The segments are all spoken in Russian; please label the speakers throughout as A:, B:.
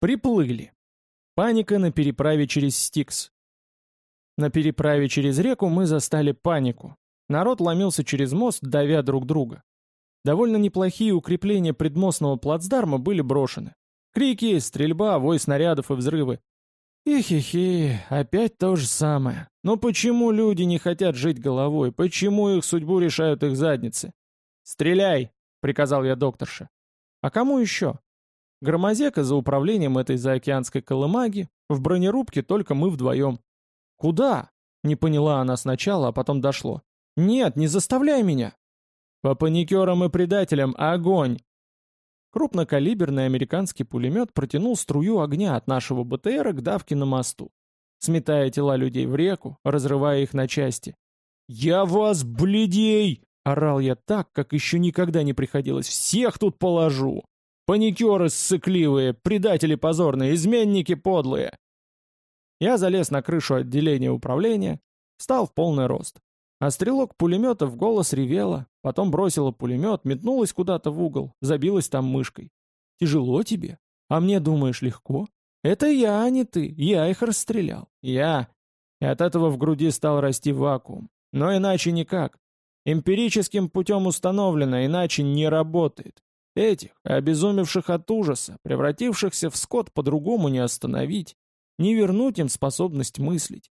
A: Приплыли. Паника на переправе через Стикс. На переправе через реку мы застали панику. Народ ломился через мост, давя друг друга. Довольно неплохие укрепления предмостного плацдарма были брошены. Крики, стрельба, вой снарядов и взрывы. Ихихи, опять то же самое. Но почему люди не хотят жить головой? Почему их судьбу решают их задницы? «Стреляй!» — приказал я докторше. «А кому еще?» Громозека за управлением этой заокеанской колымаги, в бронерубке только мы вдвоем. «Куда?» — не поняла она сначала, а потом дошло. «Нет, не заставляй меня!» «По паникерам и предателям огонь!» Крупнокалиберный американский пулемет протянул струю огня от нашего БТРа к давке на мосту, сметая тела людей в реку, разрывая их на части. «Я вас, бледей!» — орал я так, как еще никогда не приходилось. «Всех тут положу! Паникеры ссыкливые, предатели позорные, изменники подлые!» Я залез на крышу отделения управления, встал в полный рост. А стрелок пулемета в голос ревела, потом бросила пулемет, метнулась куда-то в угол, забилась там мышкой. «Тяжело тебе? А мне, думаешь, легко? Это я, а не ты. Я их расстрелял. Я». И от этого в груди стал расти вакуум. Но иначе никак. Эмпирическим путем установлено, иначе не работает. Этих, обезумевших от ужаса, превратившихся в скот по-другому не остановить, не вернуть им способность мыслить.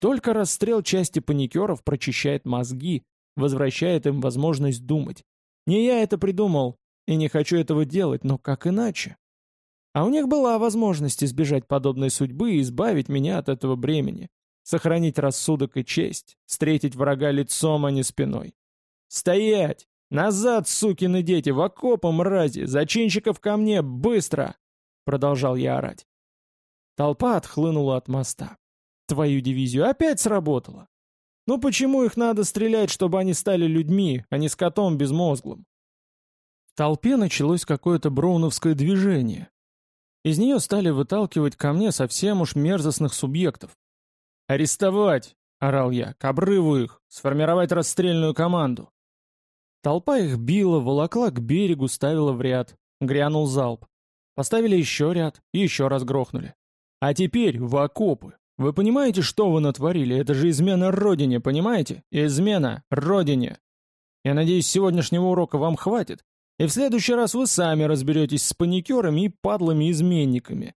A: Только расстрел части паникеров прочищает мозги, возвращает им возможность думать. Не я это придумал, и не хочу этого делать, но как иначе? А у них была возможность избежать подобной судьбы и избавить меня от этого бремени, сохранить рассудок и честь, встретить врага лицом, а не спиной. «Стоять! Назад, сукины дети, в окопы, мрази! Зачинщиков ко мне, быстро!» Продолжал я орать. Толпа отхлынула от моста твою дивизию, опять сработало. Ну почему их надо стрелять, чтобы они стали людьми, а не скотом безмозглым? В толпе началось какое-то броуновское движение. Из нее стали выталкивать ко мне совсем уж мерзостных субъектов. «Арестовать!» — орал я. «К обрыву их! Сформировать расстрельную команду!» Толпа их била, волокла к берегу, ставила в ряд. Грянул залп. Поставили еще ряд и еще раз грохнули. А теперь в окопы. Вы понимаете, что вы натворили? Это же измена Родине, понимаете? Измена Родине. Я надеюсь, сегодняшнего урока вам хватит, и в следующий раз вы сами разберетесь с паникерами и падлами-изменниками.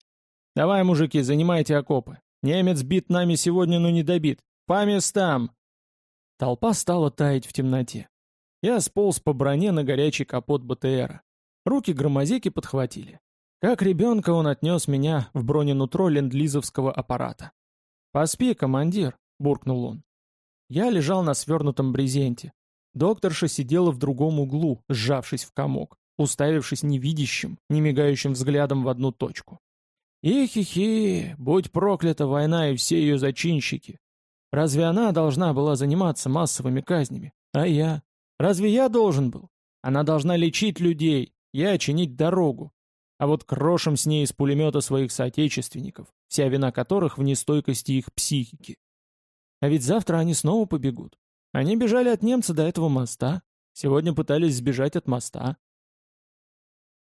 A: Давай, мужики, занимайте окопы. Немец бит нами сегодня, но не добит. По местам!» Толпа стала таять в темноте. Я сполз по броне на горячий капот БТРа. Руки громозеки подхватили. Как ребенка он отнес меня в броненутро ленд-лизовского аппарата. «Поспи, командир», — буркнул он. Я лежал на свернутом брезенте. Докторша сидела в другом углу, сжавшись в комок, уставившись невидящим, не мигающим взглядом в одну точку. Ихи-хи, будь проклята война и все ее зачинщики. Разве она должна была заниматься массовыми казнями? А я? Разве я должен был? Она должна лечить людей, я чинить дорогу. А вот крошим с ней из пулемета своих соотечественников, вся вина которых в нестойкости их психики. А ведь завтра они снова побегут. Они бежали от немца до этого моста, сегодня пытались сбежать от моста.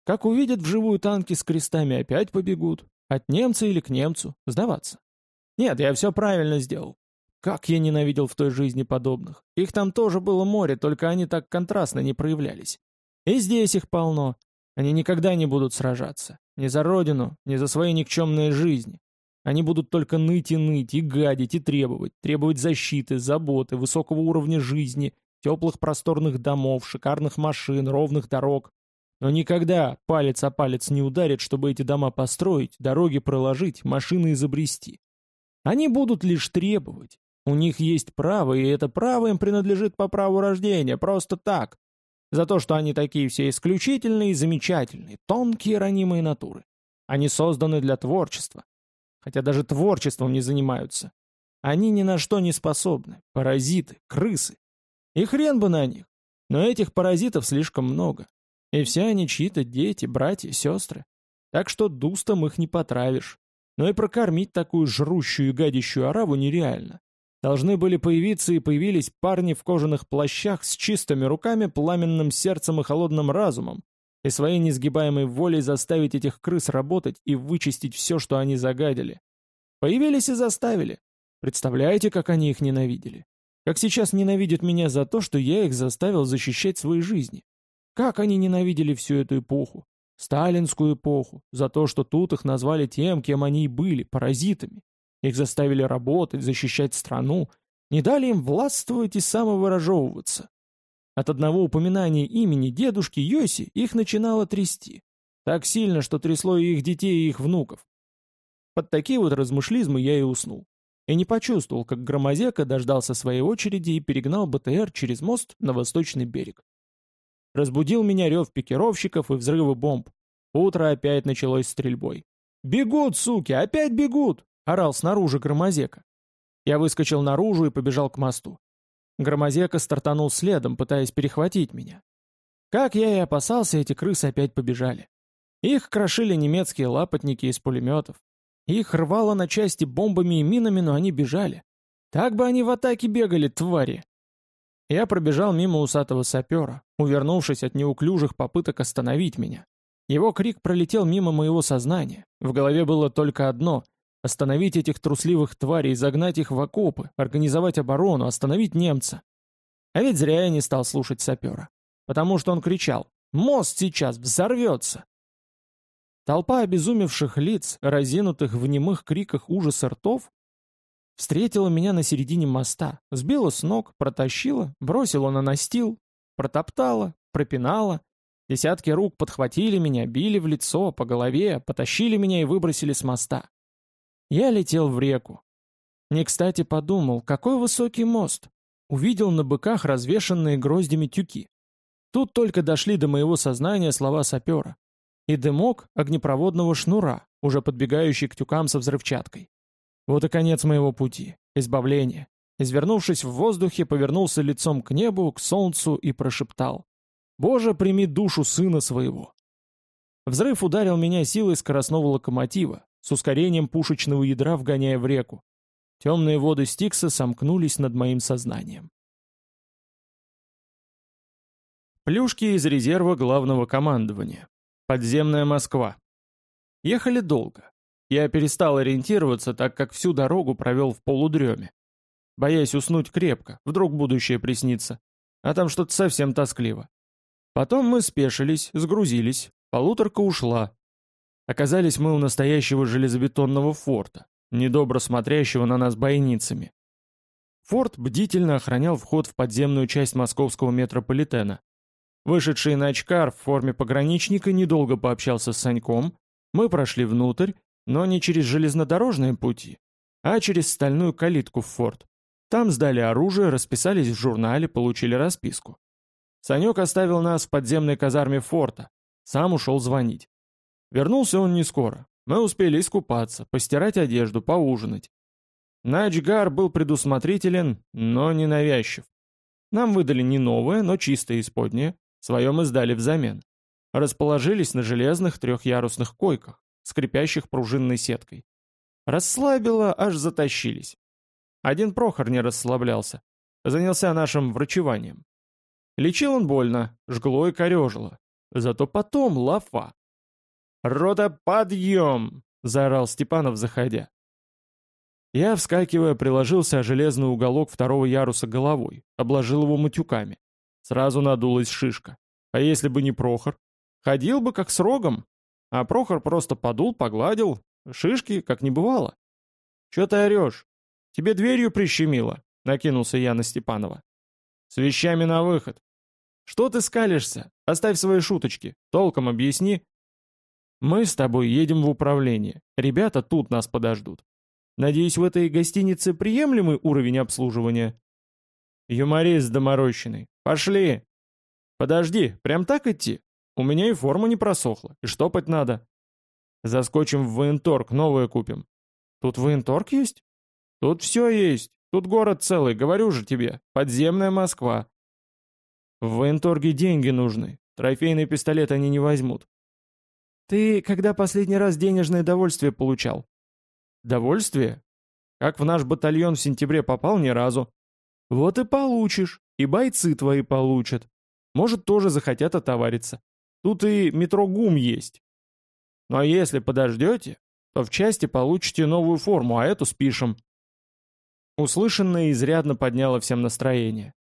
A: Как увидят вживую танки с крестами, опять побегут. От немца или к немцу, сдаваться. Нет, я все правильно сделал. Как я ненавидел в той жизни подобных. Их там тоже было море, только они так контрастно не проявлялись. И здесь их полно. Они никогда не будут сражаться. Ни за родину, ни за свои никчемные жизни. Они будут только ныть и ныть, и гадить, и требовать. Требовать защиты, заботы, высокого уровня жизни, теплых просторных домов, шикарных машин, ровных дорог. Но никогда палец о палец не ударит, чтобы эти дома построить, дороги проложить, машины изобрести. Они будут лишь требовать. У них есть право, и это право им принадлежит по праву рождения, просто так. За то, что они такие все исключительные и замечательные, тонкие ранимые натуры. Они созданы для творчества. Хотя даже творчеством не занимаются. Они ни на что не способны. Паразиты, крысы. И хрен бы на них. Но этих паразитов слишком много. И все они чьи-то дети, братья, сестры. Так что дустом их не потравишь. Но и прокормить такую жрущую и гадящую ораву нереально. Должны были появиться и появились парни в кожаных плащах с чистыми руками, пламенным сердцем и холодным разумом, и своей несгибаемой волей заставить этих крыс работать и вычистить все, что они загадили. Появились и заставили. Представляете, как они их ненавидели? Как сейчас ненавидят меня за то, что я их заставил защищать свои жизни. Как они ненавидели всю эту эпоху. Сталинскую эпоху. За то, что тут их назвали тем, кем они и были, паразитами. Их заставили работать, защищать страну. Не дали им властвовать и самовыражевываться. От одного упоминания имени дедушки Йоси их начинало трясти. Так сильно, что трясло и их детей, и их внуков. Под такие вот размышлизмы я и уснул и не почувствовал, как Громозека дождался своей очереди и перегнал БТР через мост на восточный берег. Разбудил меня рев пикировщиков и взрывы бомб. Утро опять началось стрельбой. «Бегут, суки, опять бегут!» — орал снаружи Громозека. Я выскочил наружу и побежал к мосту. Громозека стартанул следом, пытаясь перехватить меня. Как я и опасался, эти крысы опять побежали. Их крошили немецкие лапотники из пулеметов, их рвало на части бомбами и минами, но они бежали. Так бы они в атаке бегали, твари. Я пробежал мимо усатого сапера, увернувшись от неуклюжих попыток остановить меня. Его крик пролетел мимо моего сознания. В голове было только одно — остановить этих трусливых тварей, загнать их в окопы, организовать оборону, остановить немца. А ведь зря я не стал слушать сапера. Потому что он кричал «Мост сейчас взорвется!» Толпа обезумевших лиц, разинутых в немых криках ужаса ртов, встретила меня на середине моста, сбила с ног, протащила, бросила на настил, протоптала, пропинала. Десятки рук подхватили меня, били в лицо, по голове, потащили меня и выбросили с моста. Я летел в реку. Не кстати подумал, какой высокий мост. Увидел на быках развешанные гроздями тюки. Тут только дошли до моего сознания слова сапера и дымок огнепроводного шнура, уже подбегающий к тюкам со взрывчаткой. Вот и конец моего пути, избавление. Извернувшись в воздухе, повернулся лицом к небу, к солнцу и прошептал. «Боже, прими душу сына своего!» Взрыв ударил меня силой скоростного локомотива, с ускорением пушечного ядра вгоняя в реку. Темные воды Стикса сомкнулись над моим сознанием. Плюшки из резерва главного командования. Подземная Москва. Ехали долго. Я перестал ориентироваться, так как всю дорогу провел в полудреме. Боясь уснуть крепко, вдруг будущее приснится. А там что-то совсем тоскливо. Потом мы спешились, сгрузились, полуторка ушла. Оказались мы у настоящего железобетонного форта, недобро смотрящего на нас бойницами. Форт бдительно охранял вход в подземную часть московского метрополитена. Вышедший на очкар в форме пограничника недолго пообщался с Саньком, мы прошли внутрь, но не через железнодорожные пути, а через стальную калитку в форт. Там сдали оружие, расписались в журнале, получили расписку. Санек оставил нас в подземной казарме форта, сам ушел звонить. Вернулся он не скоро. Мы успели искупаться, постирать одежду, поужинать. Начгар был предусмотрителен, но не навязчив. Нам выдали не новое, но чистое исподнее, Свое мы сдали взамен. Расположились на железных трехъярусных койках, скрипящих пружинной сеткой. Расслабило, аж затащились. Один Прохор не расслаблялся. Занялся нашим врачеванием. Лечил он больно, жгло и корежило. Зато потом лафа. «Рота, подъем!» — заорал Степанов, заходя. Я, вскакивая, приложился о железный уголок второго яруса головой, обложил его матюками. Сразу надулась шишка. А если бы не Прохор? Ходил бы как с рогом. А Прохор просто подул, погладил. Шишки, как не бывало. «Че ты орешь? Тебе дверью прищемило?» Накинулся я на Степанова. «С вещами на выход». «Что ты скалишься? Оставь свои шуточки. Толком объясни». «Мы с тобой едем в управление. Ребята тут нас подождут. Надеюсь, в этой гостинице приемлемый уровень обслуживания?» «Юморист доморощенный. Пошли!» «Подожди, прям так идти? У меня и форма не просохла, и штопать надо». «Заскочим в военторг, новое купим». «Тут военторг есть?» «Тут все есть. Тут город целый, говорю же тебе. Подземная Москва». «В военторге деньги нужны. Трофейный пистолет они не возьмут». «Ты когда последний раз денежное довольствие получал?» «Довольствие? Как в наш батальон в сентябре попал ни разу». «Вот и получишь. И бойцы твои получат. Может, тоже захотят отовариться. Тут и метро ГУМ есть. Но если подождете, то в части получите новую форму, а эту спишем. Услышанное изрядно подняло всем настроение.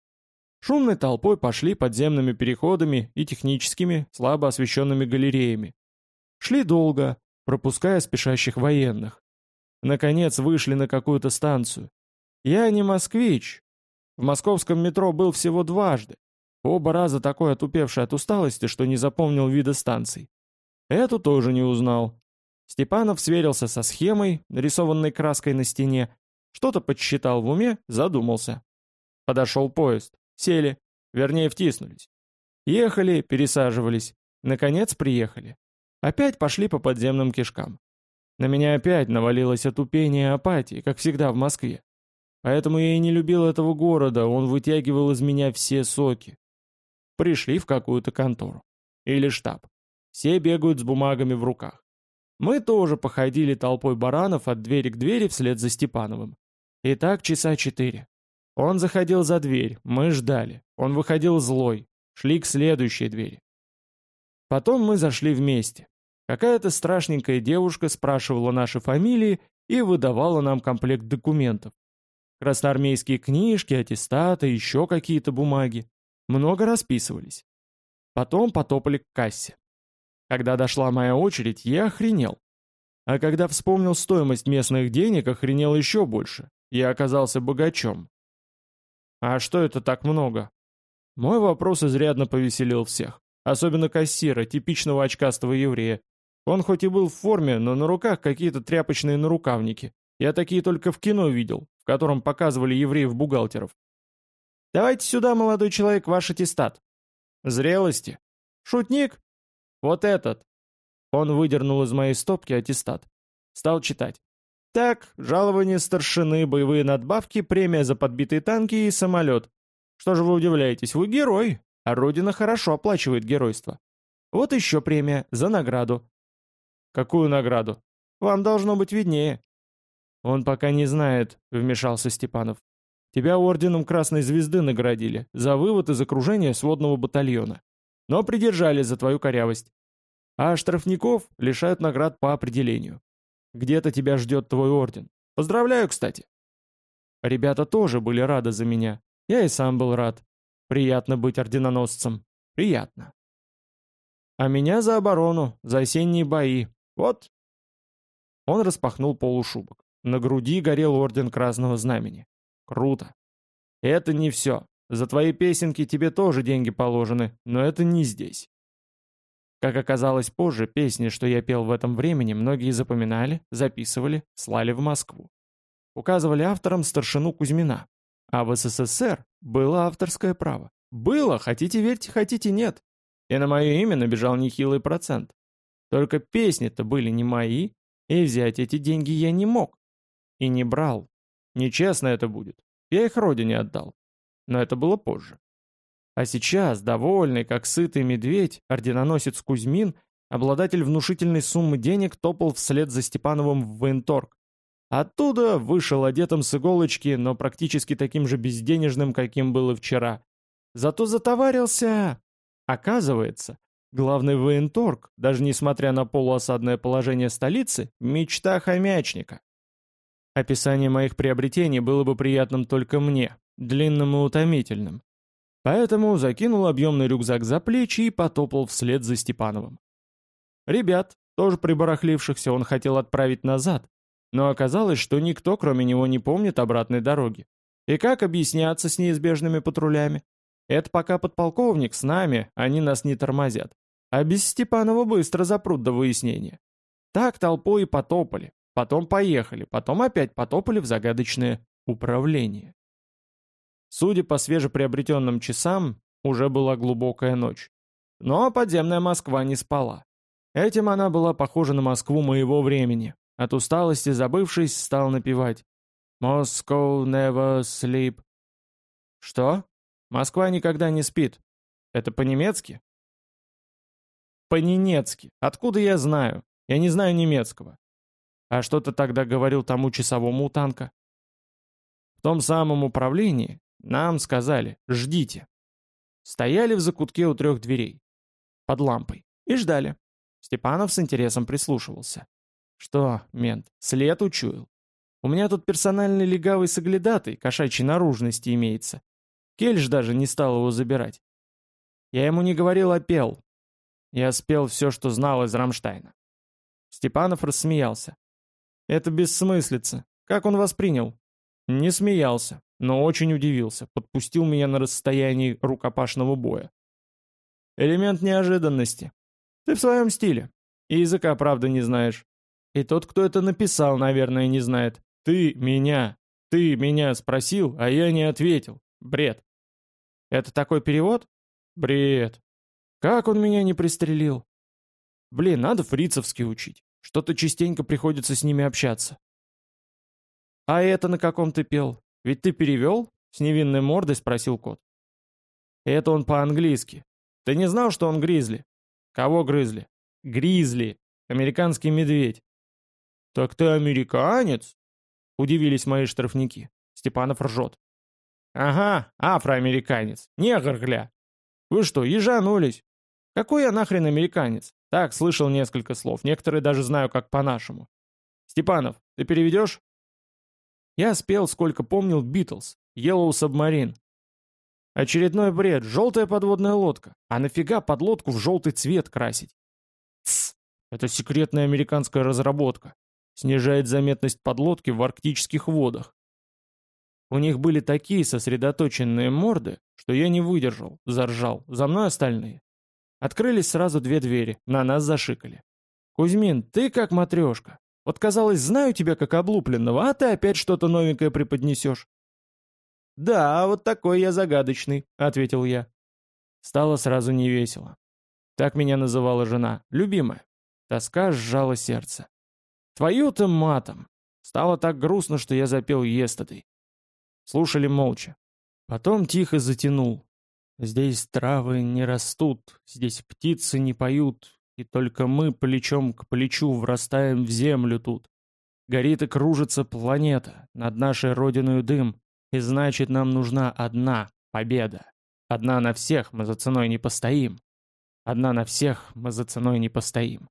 A: Шумной толпой пошли подземными переходами и техническими, слабо освещенными галереями. Шли долго, пропуская спешащих военных. Наконец вышли на какую-то станцию. Я не москвич. В московском метро был всего дважды. Оба раза такой отупевший от усталости, что не запомнил вида станций. Эту тоже не узнал. Степанов сверился со схемой, нарисованной краской на стене, что-то подсчитал в уме, задумался. Подошел поезд. Сели. Вернее, втиснулись. Ехали, пересаживались. Наконец приехали. Опять пошли по подземным кишкам. На меня опять навалилось отупение и апатия, как всегда в Москве. Поэтому я и не любил этого города, он вытягивал из меня все соки. Пришли в какую-то контору. Или штаб. Все бегают с бумагами в руках. Мы тоже походили толпой баранов от двери к двери вслед за Степановым. И так часа четыре. Он заходил за дверь, мы ждали. Он выходил злой, шли к следующей двери. Потом мы зашли вместе. Какая-то страшненькая девушка спрашивала наши фамилии и выдавала нам комплект документов. Красноармейские книжки, аттестаты, еще какие-то бумаги. Много расписывались. Потом потопали к кассе. Когда дошла моя очередь, я охренел. А когда вспомнил стоимость местных денег, охренел еще больше. Я оказался богачом. А что это так много? Мой вопрос изрядно повеселил всех. Особенно кассира, типичного очкастого еврея. Он хоть и был в форме, но на руках какие-то тряпочные нарукавники. Я такие только в кино видел, в котором показывали евреев-бухгалтеров. «Давайте сюда, молодой человек, ваш аттестат». «Зрелости». «Шутник?» «Вот этот». Он выдернул из моей стопки аттестат. Стал читать. «Так, жалование старшины, боевые надбавки, премия за подбитые танки и самолет. Что же вы удивляетесь, вы герой, а Родина хорошо оплачивает геройство. Вот еще премия за награду». «Какую награду?» «Вам должно быть виднее». «Он пока не знает», — вмешался Степанов. «Тебя орденом Красной Звезды наградили за вывод из окружения сводного батальона. Но придержали за твою корявость. А штрафников лишают наград по определению. Где-то тебя ждет твой орден. Поздравляю, кстати». Ребята тоже были рады за меня. Я и сам был рад. Приятно быть орденоносцем. Приятно. А меня за оборону, за осенние бои. Вот. Он распахнул полушубок. На груди горел орден Красного Знамени. Круто. Это не все. За твои песенки тебе тоже деньги положены, но это не здесь. Как оказалось позже, песни, что я пел в этом времени, многие запоминали, записывали, слали в Москву. Указывали авторам старшину Кузьмина. А в СССР было авторское право. Было, хотите верьте, хотите нет. И на мое имя набежал нехилый процент. Только песни-то были не мои, и взять эти деньги я не мог. И не брал. Нечестно это будет. Я их родине отдал. Но это было позже. А сейчас, довольный, как сытый медведь, орденоносец Кузьмин, обладатель внушительной суммы денег, топал вслед за Степановым в военторг. Оттуда вышел одетым с иголочки, но практически таким же безденежным, каким был вчера. Зато затоварился. Оказывается, главный военторг, даже несмотря на полуосадное положение столицы, мечта хомячника. Описание моих приобретений было бы приятным только мне, длинным и утомительным. Поэтому закинул объемный рюкзак за плечи и потопал вслед за Степановым. Ребят, тоже прибарахлившихся, он хотел отправить назад, но оказалось, что никто, кроме него, не помнит обратной дороги. И как объясняться с неизбежными патрулями? Это пока подполковник с нами, они нас не тормозят. А без Степанова быстро запрут до выяснения. Так толпой и потопали, Потом поехали, потом опять потопали в загадочное управление. Судя по свежеприобретенным часам, уже была глубокая ночь. Но подземная Москва не спала. Этим она была похожа на Москву моего времени. От усталости забывшись, стал напевать «Moscow never sleep». Что? Москва никогда не спит. Это по-немецки? По-ненецки. Откуда я знаю? Я не знаю немецкого. А что ты тогда говорил тому часовому у танка? В том самом управлении нам сказали «ждите». Стояли в закутке у трех дверей. Под лампой. И ждали. Степанов с интересом прислушивался. Что, мент, след учуял? У меня тут персональный легавый соглядатый, кошачьей наружности имеется. Кельш даже не стал его забирать. Я ему не говорил, а пел. Я спел все, что знал из Рамштайна. Степанов рассмеялся. Это бессмыслица. Как он воспринял? Не смеялся, но очень удивился. Подпустил меня на расстоянии рукопашного боя. Элемент неожиданности. Ты в своем стиле. И языка, правда, не знаешь. И тот, кто это написал, наверное, не знает. Ты меня, ты меня спросил, а я не ответил. Бред. Это такой перевод? Бред. Как он меня не пристрелил? Блин, надо фрицевский учить. Что-то частенько приходится с ними общаться. А это на каком ты пел? Ведь ты перевел? С невинной мордой спросил кот. Это он по-английски. Ты не знал, что он гризли? Кого грызли? Гризли. Американский медведь. Так ты американец? Удивились мои штрафники. Степанов ржет. Ага, афроамериканец. Негр, гля. Вы что, ежанулись? Какой я нахрен американец? Так, слышал несколько слов, некоторые даже знаю как по-нашему. Степанов, ты переведешь? Я спел, сколько помнил, Битлз, Yellow Submarine. Очередной бред, желтая подводная лодка. А нафига под лодку в желтый цвет красить? Тсс, это секретная американская разработка. Снижает заметность подлодки в арктических водах. У них были такие сосредоточенные морды, что я не выдержал, заржал, за мной остальные. Открылись сразу две двери, на нас зашикали. «Кузьмин, ты как матрешка. Вот, казалось, знаю тебя как облупленного, а ты опять что-то новенькое преподнесешь». «Да, вот такой я загадочный», — ответил я. Стало сразу невесело. Так меня называла жена, любимая. Тоска сжала сердце. Твою-то матом. Стало так грустно, что я запел естедой. Слушали молча. Потом тихо затянул. Здесь травы не растут, здесь птицы не поют, и только мы плечом к плечу врастаем в землю тут. Горит и кружится планета, над нашей родиной дым, и значит нам нужна одна победа. Одна на всех мы за ценой не постоим. Одна на всех мы за ценой не постоим.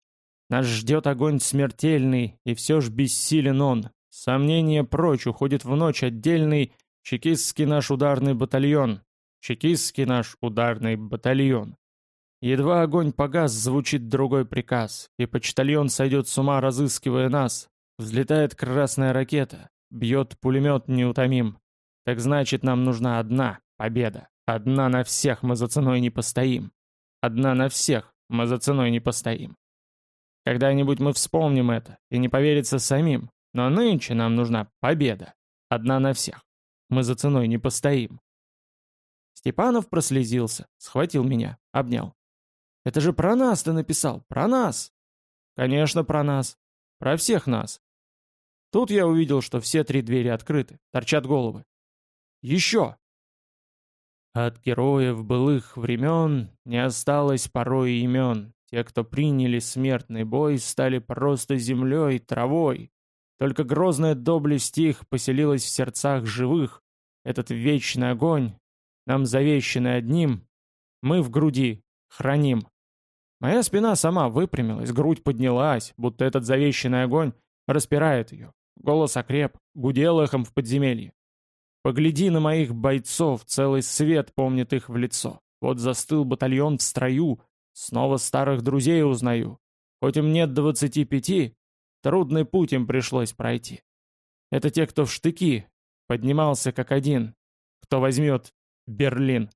A: Нас ждет огонь смертельный, и все ж бессилен он. Сомнение прочь, уходит в ночь отдельный чекистский наш ударный батальон. Чекистский наш ударный батальон. Едва огонь погас, звучит другой приказ, и почтальон сойдет с ума, разыскивая нас. Взлетает красная ракета, бьет пулемет неутомим. Так значит, нам нужна одна победа. Одна на всех мы за ценой не постоим. Одна на всех мы за ценой не постоим. Когда-нибудь мы вспомним это, и не поверится самим. Но нынче нам нужна победа. Одна на всех. Мы за ценой не постоим. Степанов прослезился, схватил меня, обнял. «Это же про нас ты написал, про нас!» «Конечно, про нас. Про всех нас». Тут я увидел, что все три двери открыты, торчат головы. «Еще!» От героев былых времен не осталось порой имен, те, кто приняли смертный бой, стали просто землей, травой. Только грозная доблесть их поселилась в сердцах живых. Этот вечный огонь, нам завещанный одним, мы в груди храним. Моя спина сама выпрямилась, грудь поднялась, будто этот завещанный огонь распирает ее. Голос окреп, гудел эхом в подземелье. Погляди на моих бойцов, целый свет помнит их в лицо. Вот застыл батальон в строю, Снова старых друзей узнаю. Хоть им нет двадцати пяти, трудный путь им пришлось пройти. Это те, кто в штыки, поднимался как один, кто возьмет Берлин.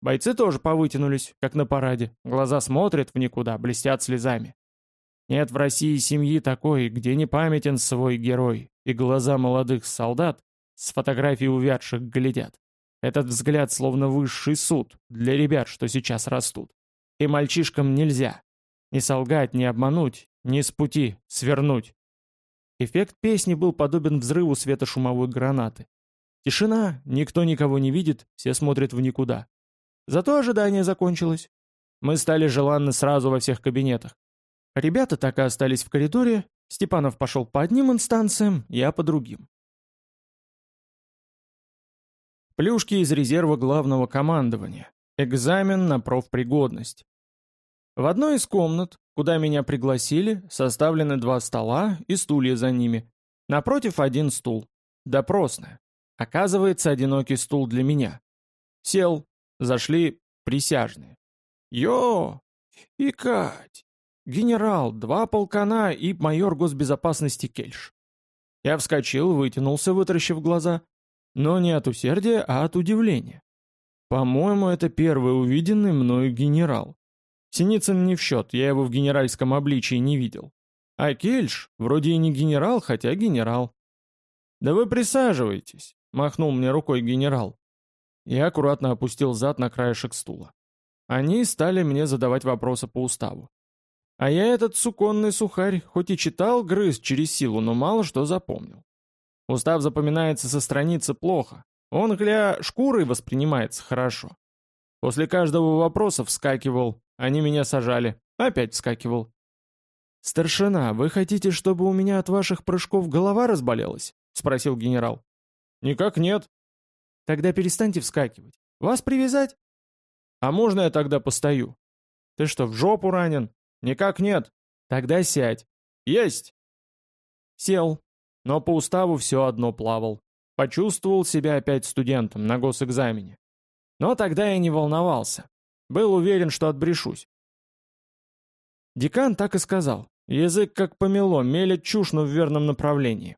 A: Бойцы тоже повытянулись, как на параде. Глаза смотрят в никуда, блестят слезами. Нет в России семьи такой, где не памятен свой герой, и глаза молодых солдат с фотографий увядших глядят. Этот взгляд словно высший суд для ребят, что сейчас растут. И мальчишкам нельзя. Ни солгать, ни обмануть, ни с пути свернуть. Эффект песни был подобен взрыву светошумовой гранаты. Тишина, никто никого не видит, все смотрят в никуда. Зато ожидание закончилось. Мы стали желанны сразу во всех кабинетах. Ребята так и остались в коридоре, Степанов пошел по одним инстанциям, я по другим. Плюшки из резерва главного командования. Экзамен на профпригодность. В одной из комнат, куда меня пригласили, составлены два стола и стулья за ними. Напротив один стул. Допросная. Оказывается, одинокий стул для меня. Сел. Зашли присяжные. Йо! И Кать! Генерал, два полкана и майор госбезопасности Кельш. Я вскочил, вытянулся, вытаращив глаза. Но не от усердия, а от удивления. По-моему, это первый увиденный мною генерал. Синицын не в счет, я его в генеральском обличии не видел. А Кельш вроде и не генерал, хотя генерал. «Да вы присаживайтесь», — махнул мне рукой генерал. Я аккуратно опустил зад на краешек стула. Они стали мне задавать вопросы по уставу. А я этот суконный сухарь, хоть и читал, грыз через силу, но мало что запомнил. Устав запоминается со страницы плохо. Он, гля, шкурой воспринимается хорошо. После каждого вопроса вскакивал, они меня сажали. Опять вскакивал. «Старшина, вы хотите, чтобы у меня от ваших прыжков голова разболелась?» — спросил генерал. «Никак нет». «Тогда перестаньте вскакивать. Вас привязать?» «А можно я тогда постою?» «Ты что, в жопу ранен?» «Никак нет». «Тогда сядь». «Есть». Сел, но по уставу все одно плавал. Почувствовал себя опять студентом на госэкзамене. Но тогда я не волновался. Был уверен, что отбрешусь. Декан так и сказал. Язык как помело, мелет чушь, но в верном направлении.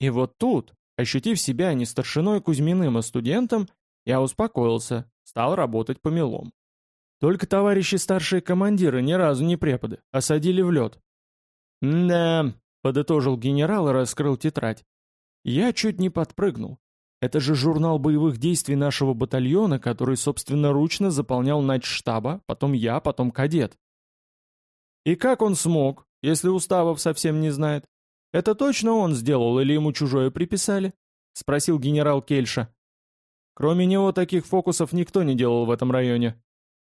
A: И вот тут, ощутив себя не старшиной Кузьминым, а студентом, я успокоился, стал работать помелом. Только товарищи старшие командиры ни разу не преподы, осадили в лед. «Да», — подытожил генерал и раскрыл тетрадь. Я чуть не подпрыгнул. Это же журнал боевых действий нашего батальона, который собственноручно заполнял начштаба, потом я, потом кадет. И как он смог, если уставов совсем не знает? Это точно он сделал или ему чужое приписали? Спросил генерал Кельша. Кроме него таких фокусов никто не делал в этом районе.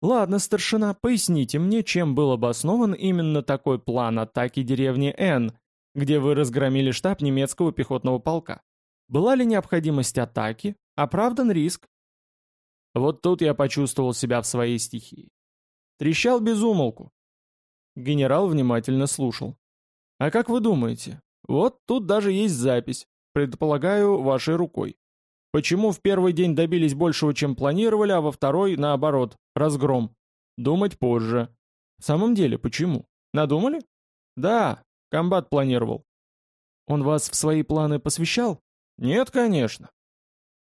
A: Ладно, старшина, поясните мне, чем был обоснован именно такой план атаки деревни Н, где вы разгромили штаб немецкого пехотного полка. Была ли необходимость атаки? Оправдан риск? Вот тут я почувствовал себя в своей стихии. Трещал без умолку. Генерал внимательно слушал. А как вы думаете? Вот тут даже есть запись, предполагаю, вашей рукой. Почему в первый день добились большего, чем планировали, а во второй, наоборот, разгром? Думать позже. В самом деле, почему? Надумали? Да, комбат планировал. Он вас в свои планы посвящал? Нет, конечно.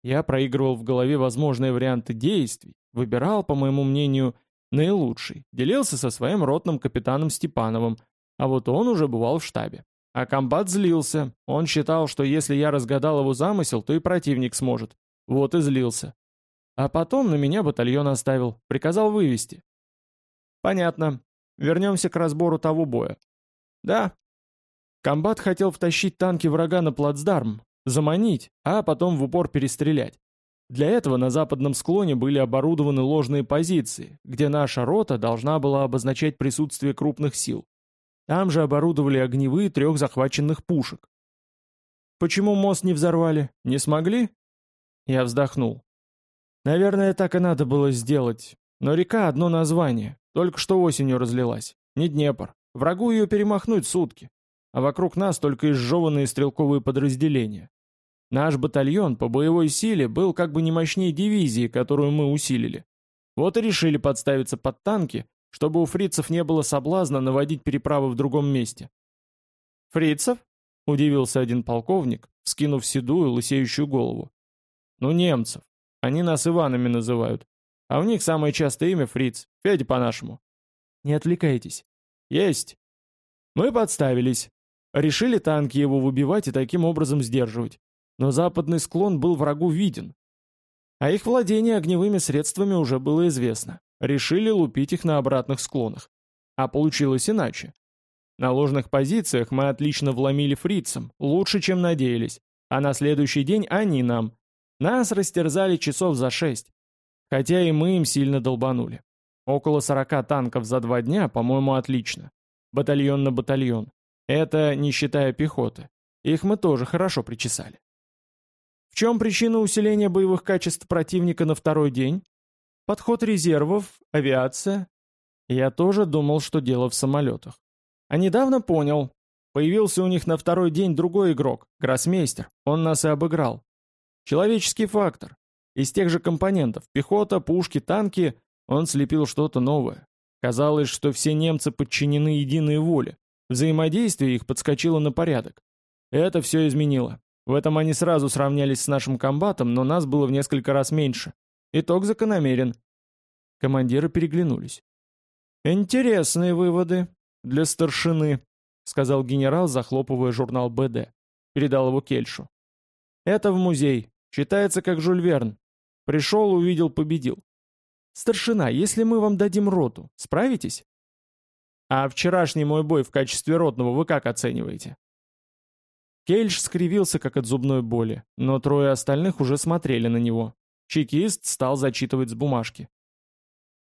A: Я проигрывал в голове возможные варианты действий, выбирал, по моему мнению, наилучший, делился со своим ротным капитаном Степановым, а вот он уже бывал в штабе. А комбат злился, он считал, что если я разгадал его замысел, то и противник сможет. Вот и злился. А потом на меня батальон оставил, приказал вывести. Понятно. Вернемся к разбору того боя. Да. Комбат хотел втащить танки врага на плацдарм, заманить, а потом в упор перестрелять. Для этого на западном склоне были оборудованы ложные позиции, где наша рота должна была обозначать присутствие крупных сил. Там же оборудовали огневые трех захваченных пушек. Почему мост не взорвали? Не смогли? Я вздохнул. Наверное, так и надо было сделать. Но река одно название, только что осенью разлилась. Не Днепр. Врагу ее перемахнуть сутки а вокруг нас только изжеванные стрелковые подразделения. Наш батальон по боевой силе был как бы не мощнее дивизии, которую мы усилили. Вот и решили подставиться под танки, чтобы у фрицев не было соблазна наводить переправы в другом месте. «Фрицев?» — удивился один полковник, скинув седую, лысеющую голову. «Ну, немцев. Они нас Иванами называют. А у них самое частое имя Фриц. Федя по-нашему». «Не отвлекайтесь». «Есть». Мы подставились. Решили танки его выбивать и таким образом сдерживать. Но западный склон был врагу виден. А их владение огневыми средствами уже было известно. Решили лупить их на обратных склонах. А получилось иначе. На ложных позициях мы отлично вломили фрицам, лучше, чем надеялись. А на следующий день они нам. Нас растерзали часов за шесть. Хотя и мы им сильно долбанули. Около сорока танков за два дня, по-моему, отлично. Батальон на батальон. Это не считая пехоты. Их мы тоже хорошо причесали. В чем причина усиления боевых качеств противника на второй день? Подход резервов, авиация? Я тоже думал, что дело в самолетах. А недавно понял. Появился у них на второй день другой игрок, гроссмейстер. Он нас и обыграл. Человеческий фактор. Из тех же компонентов – пехота, пушки, танки – он слепил что-то новое. Казалось, что все немцы подчинены единой воле. Взаимодействие их подскочило на порядок. Это все изменило. В этом они сразу сравнялись с нашим комбатом, но нас было в несколько раз меньше. Итог закономерен. Командиры переглянулись. «Интересные выводы для старшины», — сказал генерал, захлопывая журнал БД. Передал его Кельшу. «Это в музей. Читается как Жюль Верн. Пришел, увидел, победил. Старшина, если мы вам дадим роту, справитесь?» «А вчерашний мой бой в качестве ротного вы как оцениваете?» Кельш скривился, как от зубной боли, но трое остальных уже смотрели на него. Чекист стал зачитывать с бумажки.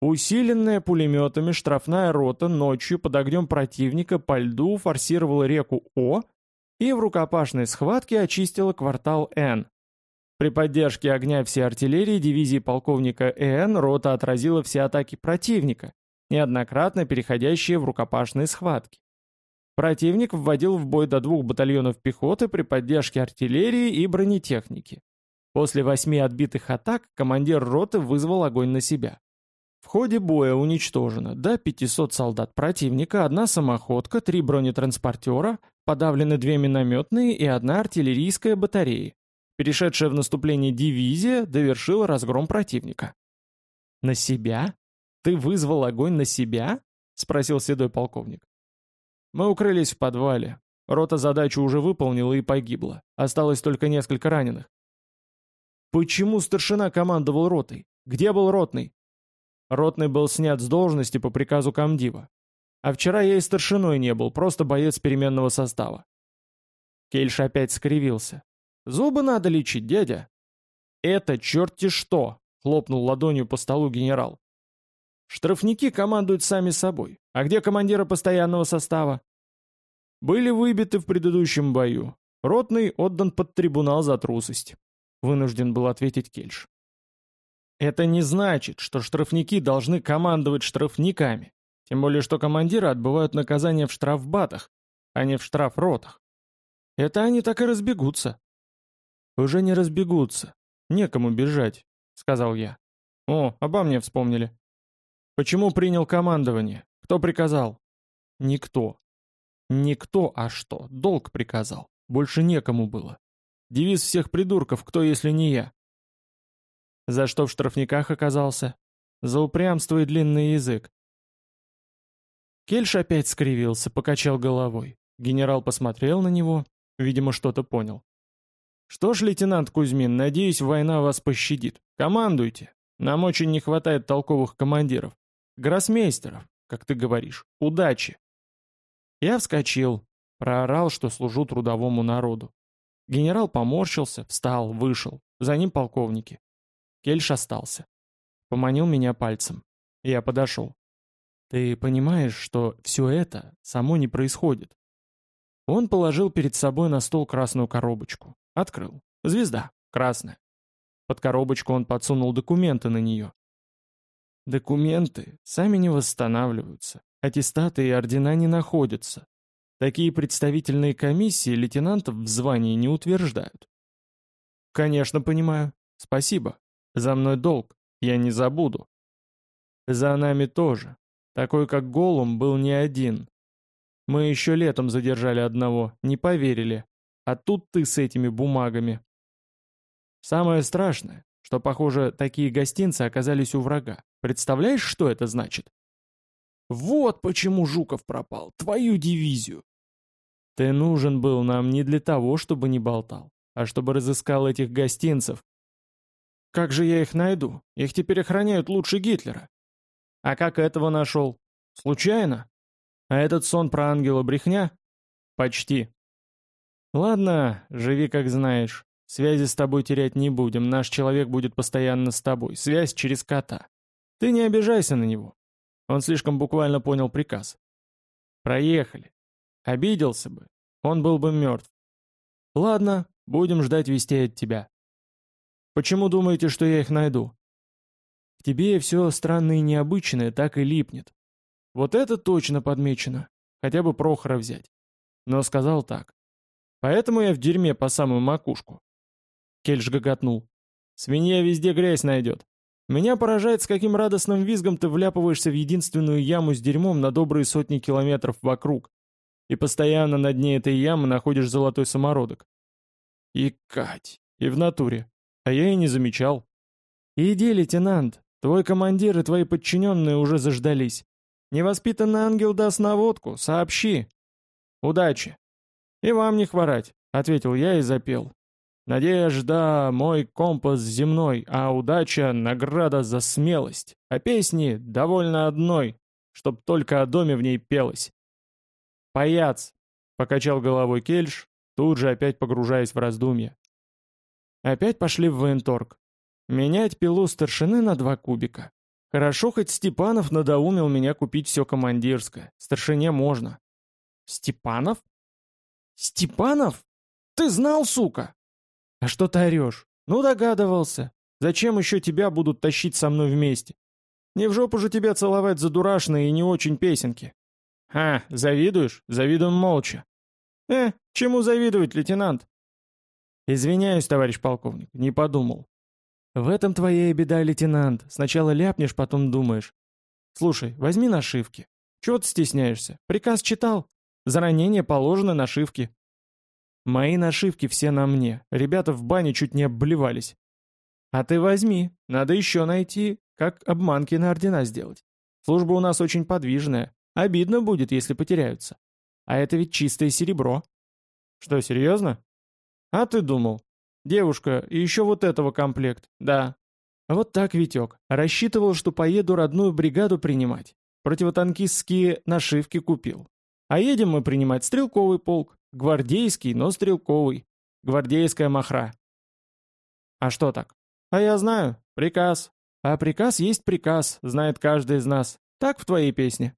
A: Усиленная пулеметами штрафная рота ночью под огнем противника по льду форсировала реку О и в рукопашной схватке очистила квартал Н. При поддержке огня всей артиллерии дивизии полковника Н рота отразила все атаки противника, неоднократно переходящие в рукопашные схватки. Противник вводил в бой до двух батальонов пехоты при поддержке артиллерии и бронетехники. После восьми отбитых атак командир роты вызвал огонь на себя. В ходе боя уничтожено до 500 солдат противника, одна самоходка, три бронетранспортера, подавлены две минометные и одна артиллерийская батарея. Перешедшая в наступление дивизия довершила разгром противника. «На себя? Ты вызвал огонь на себя?» — спросил седой полковник. «Мы укрылись в подвале. Рота задачу уже выполнила и погибла. Осталось только несколько раненых». «Почему старшина командовал ротой? Где был ротный?» Ротный был снят с должности по приказу комдива. А вчера я и старшиной не был, просто боец переменного состава. Кельш опять скривился. «Зубы надо лечить, дядя». «Это черти что!» — хлопнул ладонью по столу генерал. «Штрафники командуют сами собой. А где командиры постоянного состава?» «Были выбиты в предыдущем бою. Ротный отдан под трибунал за трусость», — вынужден был ответить Кельш. Это не значит, что штрафники должны командовать штрафниками. Тем более, что командиры отбывают наказание в штрафбатах, а не в штрафротах. Это они так и разбегутся. Уже не разбегутся. Некому бежать, сказал я. О, обо мне вспомнили. Почему принял командование? Кто приказал? Никто. Никто, а что? Долг приказал. Больше некому было. Девиз всех придурков, кто если не я. За что в штрафниках оказался? За упрямство и длинный язык. Кельш опять скривился, покачал головой. Генерал посмотрел на него, видимо, что-то понял. «Что ж, лейтенант Кузьмин, надеюсь, война вас пощадит. Командуйте. Нам очень не хватает толковых командиров. Гроссмейстеров, как ты говоришь. Удачи!» Я вскочил, проорал, что служу трудовому народу. Генерал поморщился, встал, вышел. За ним полковники. Кельш остался. Поманил меня пальцем. Я подошел. «Ты понимаешь, что все это само не происходит?» Он положил перед собой на стол красную коробочку. Открыл. Звезда. Красная. Под коробочку он подсунул документы на нее. Документы сами не восстанавливаются. Аттестаты и ордена не находятся. Такие представительные комиссии лейтенантов в звании не утверждают. Конечно, понимаю. Спасибо. За мной долг, я не забуду. За нами тоже. Такой, как Голум, был не один. Мы еще летом задержали одного, не поверили. А тут ты с этими бумагами. Самое страшное, что, похоже, такие гостинцы оказались у врага. Представляешь, что это значит? Вот почему Жуков пропал, твою дивизию. Ты нужен был нам не для того, чтобы не болтал, а чтобы разыскал этих гостинцев, как же я их найду? Их теперь охраняют лучше Гитлера. А как этого нашел? Случайно? А этот сон про ангела брехня? Почти. Ладно, живи как знаешь. Связи с тобой терять не будем, наш человек будет постоянно с тобой. Связь через кота. Ты не обижайся на него. Он слишком буквально понял приказ. Проехали. Обиделся бы. Он был бы мертв. Ладно, будем ждать вестей от тебя. Почему думаете, что я их найду? К тебе все странное и необычное так и липнет. Вот это точно подмечено. Хотя бы Прохора взять. Но сказал так. Поэтому я в дерьме по самую макушку. Кельш гоготнул. Свинья везде грязь найдет. Меня поражает, с каким радостным визгом ты вляпываешься в единственную яму с дерьмом на добрые сотни километров вокруг. И постоянно на дне этой ямы находишь золотой самородок. И Кать, и в натуре. А я и не замечал. Иди, лейтенант, твой командир и твои подчиненные уже заждались. Невоспитанный ангел даст наводку, сообщи. Удачи. И вам не хворать, ответил я и запел. Надежда — мой компас земной, а удача — награда за смелость, а песни — довольно одной, чтоб только о доме в ней пелось. «Паяц!» — покачал головой Кельш, тут же опять погружаясь в раздумья. Опять пошли в военторг. Менять пилу старшины на два кубика. Хорошо, хоть Степанов надоумил меня купить все командирское. Старшине можно. Степанов? Степанов? Ты знал, сука? «А что ты орешь? Ну, догадывался. Зачем еще тебя будут тащить со мной вместе? Не в жопу же тебя целовать за дурашные и не очень песенки». «Ха, завидуешь? Завидуем молча». «Э, чему завидовать, лейтенант?» «Извиняюсь, товарищ полковник, не подумал». «В этом твоя и беда, лейтенант. Сначала ляпнешь, потом думаешь. Слушай, возьми нашивки. Чего ты стесняешься? Приказ читал. За ранение положены нашивки. Мои нашивки все на мне. Ребята в бане чуть не обблевались. А ты возьми. Надо еще найти, как обманки на ордена сделать. Служба у нас очень подвижная. Обидно будет, если потеряются. А это ведь чистое серебро. Что, серьезно? А ты думал? Девушка, и еще вот этого комплект. Да. Вот так, Витек. Рассчитывал, что поеду родную бригаду принимать. Противотанкистские нашивки купил. А едем мы принимать стрелковый полк. Гвардейский, но стрелковый. Гвардейская махра. А что так? А я знаю. Приказ. А приказ есть приказ, знает каждый из нас. Так в твоей песне.